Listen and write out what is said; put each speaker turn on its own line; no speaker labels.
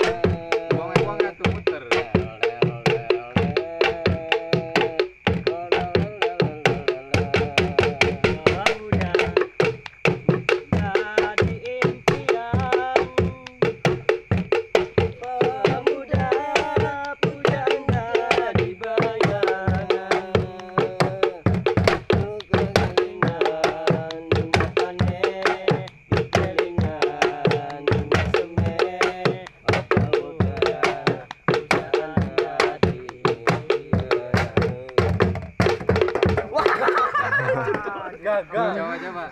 you
Gagal.
Coba coba.